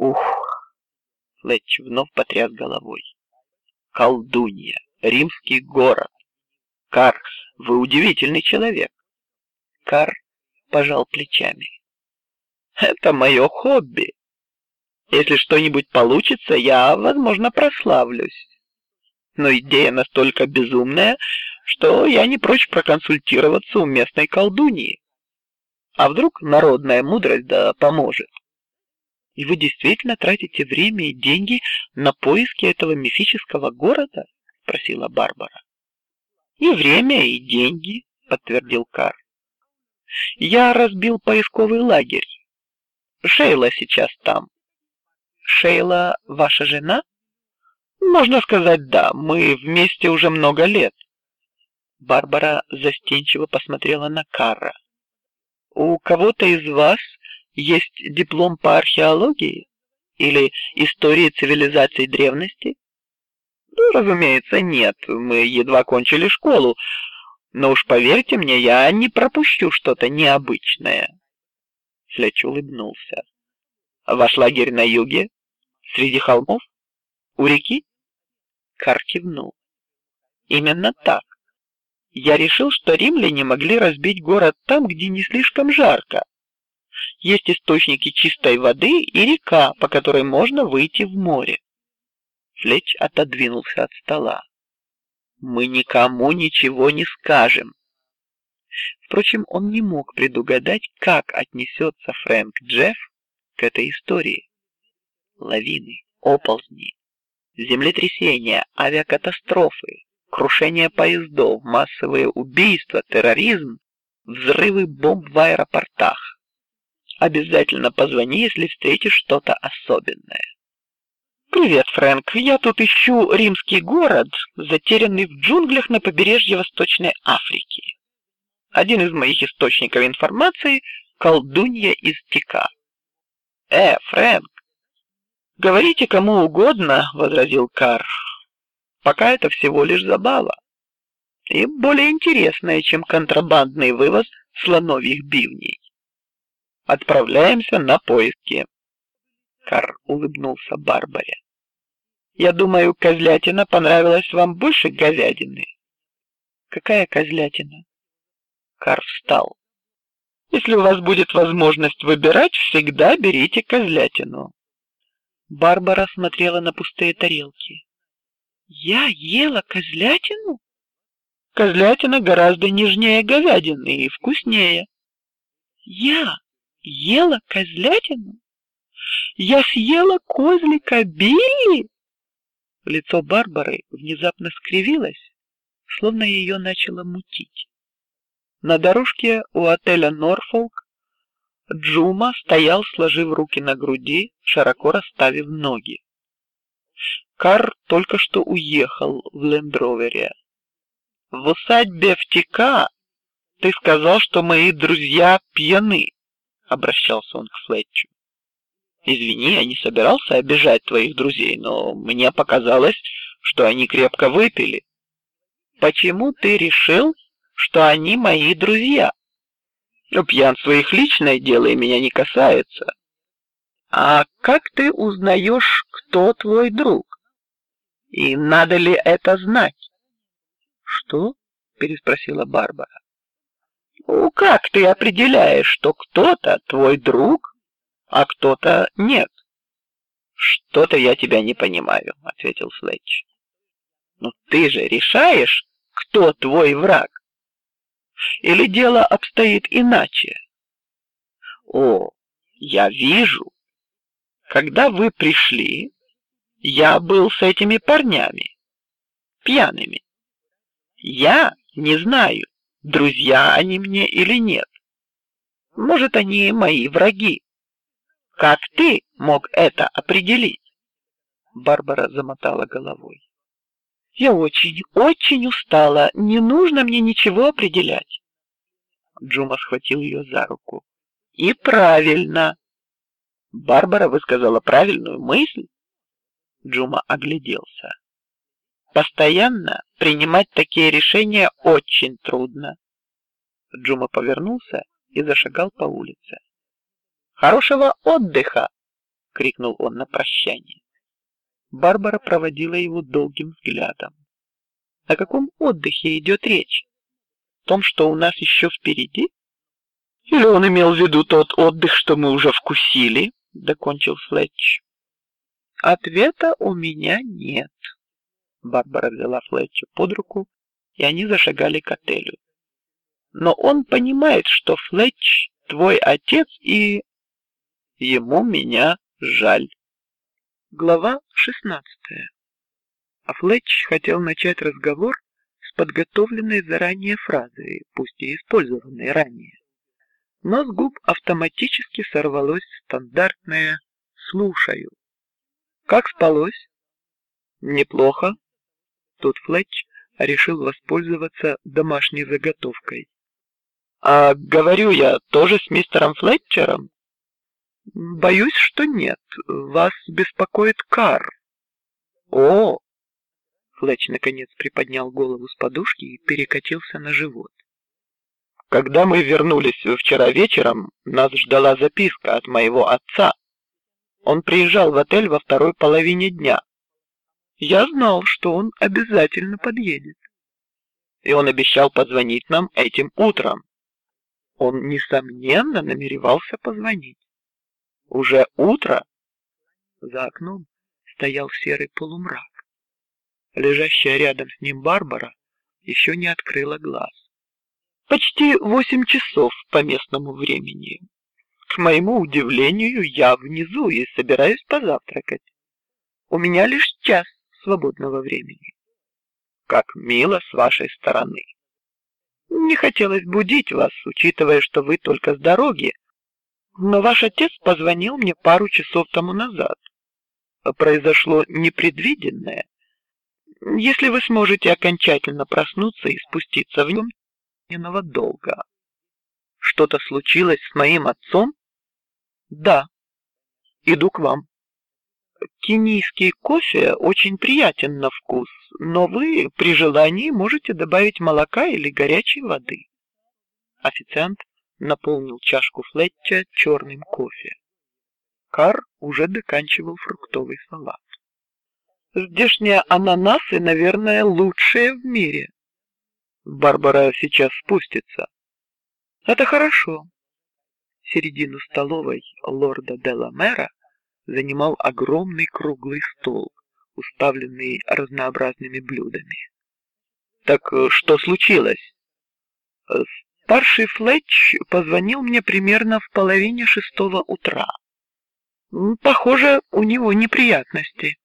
Ух! Флетч вновь потряс головой. Колдунья, римский город. Карс, вы удивительный человек. Кар пожал плечами. Это мое хобби. Если что-нибудь получится, я, возможно, прославлюсь. Но идея настолько безумная, что я не прочь проконсультироваться у местной колдуньи. А вдруг народная мудрость да поможет? И вы действительно тратите время и деньги на поиски этого мифического города? – спросила Барбара. И время, и деньги, подтвердил Кар. Я разбил поисковый лагерь. Шейла сейчас там. Шейла ваша жена? Можно сказать, да. Мы вместе уже много лет. Барбара застенчиво посмотрела на Карра. У кого-то из вас есть диплом по археологии или истории цивилизаций древности? Ну, разумеется, нет. Мы едва кончили школу, но уж поверьте мне, я не пропущу что-то необычное. Флетч улыбнулся. Ваш лагерь на юге, среди холмов, у реки? Кар кивнул. Именно так. Я решил, что римляне могли разбить город там, где не слишком жарко. Есть источники чистой воды и река, по которой можно выйти в море. Флетч отодвинулся от стола. Мы никому ничего не скажем. Впрочем, он не мог предугадать, как отнесется Фрэнк Джефф к этой истории. Лавины, оползни, землетрясения, авиакатастрофы, крушение поездов, массовые убийства, терроризм, взрывы бомб в аэропортах. Обязательно позвони, если встретишь что-то особенное. Привет, Фрэнк. Я тут ищу римский город, затерянный в джунглях на побережье Восточной Африки. Один из моих источников информации – колдунья из Тика. Э, Фрэнк, говорите кому угодно, возразил Кар. Пока это всего лишь забава и более интересная, чем контрабандный вывоз слоновьих бивней. Отправляемся на поиски. Кар улыбнулся Барбаре. Я думаю, козлятина понравилась вам больше говядины. Какая козлятина? Кар встал. Если у вас будет возможность выбирать, всегда берите козлятину. Барбара смотрела на пустые тарелки. Я ела козлятину? Козлятина гораздо нежнее говядины и вкуснее. Я ела козлятину? Я съела козлика Билли. Лицо Барбары внезапно скривилось, словно ее начало мутить. На дорожке у отеля Норфолк Джума стоял, сложив руки на груди, широко расставив ноги. Кар только что уехал в Лендровере. В усадьбе в Тика ты сказал, что мои друзья пьяны. Обращался он к Флетчу. Извини, я не собирался обижать твоих друзей, но мне показалось, что они крепко выпили. Почему ты решил, что они мои друзья? Ну, пьянство их личное дело и меня не касается. А как ты узнаешь, кто твой друг? И надо ли это знать? Что? переспросила Барбара. Ну, как ты определяешь, что кто-то твой друг, а кто-то нет. Что-то я тебя не понимаю, ответил Флетч. Ну ты же решаешь, кто твой враг? Или дело обстоит иначе? О, я вижу. Когда вы пришли, я был с этими парнями, пьяными. Я не знаю, друзья они мне или нет. Может, они мои враги. Как ты мог это определить? Барбара замотала головой. Я очень, очень устала. Не нужно мне ничего определять. Джума схватил ее за руку. И правильно. Барбара высказала правильную мысль. Джума огляделся. Постоянно принимать такие решения очень трудно. Джума повернулся и зашагал по улице. Хорошего отдыха! крикнул он на прощание. Барбара проводила его долгим взглядом. О каком отдыхе идет речь? В том, что у нас еще впереди? Или он имел в виду тот отдых, что мы уже вкусили? Докончил Флетч. Ответа у меня нет. Барбара взяла Флетча под руку, и они зашагали к отелю. Но он понимает, что Флетч твой отец, и ему меня жаль. Глава шестнадцатая. А Флетч хотел начать разговор с подготовленной заранее фразой, пусть и использованной ранее, но с губ автоматически сорвалось стандартное «слушаю». Как спалось? Неплохо. Тут Флетч решил воспользоваться домашней заготовкой. А говорю я тоже с мистером Флетчером. Боюсь, что нет. Вас беспокоит Кар. О! Флетч наконец приподнял голову с подушки и перекатился на живот. Когда мы вернулись вчера вечером, нас ждала записка от моего отца. Он приезжал в отель во второй половине дня. Я знал, что он обязательно подъедет. И он обещал позвонить нам этим утром. Он несомненно намеревался позвонить. Уже утро. За окном стоял серый полумрак. Лежащая рядом с ним Барбара еще не открыла глаз. Почти восемь часов по местному времени. К моему удивлению, я внизу и собираюсь позавтракать. У меня лишь час свободного времени. Как мило с вашей стороны. Не хотелось будить вас, учитывая, что вы только с дороги, но ваш отец позвонил мне пару часов тому назад. Произошло непредвиденное. Если вы сможете окончательно проснуться и спуститься в нем, долго. Что-то случилось с моим отцом? Да. Иду к вам. Кенийский кофе очень приятен на вкус, но вы при желании можете добавить молока или горячей воды. Официант наполнил чашку Флетча черным кофе. Кар уже доканчивал фруктовый салат. Здешние ананасы, наверное, лучшие в мире. Барбара сейчас спустится. Это хорошо середину столовой лорда Деламера занимал огромный круглый стол, уставленный разнообразными блюдами. Так э, что случилось? Э, старший Флетч позвонил мне примерно в половине шестого утра. Похоже, у него неприятности.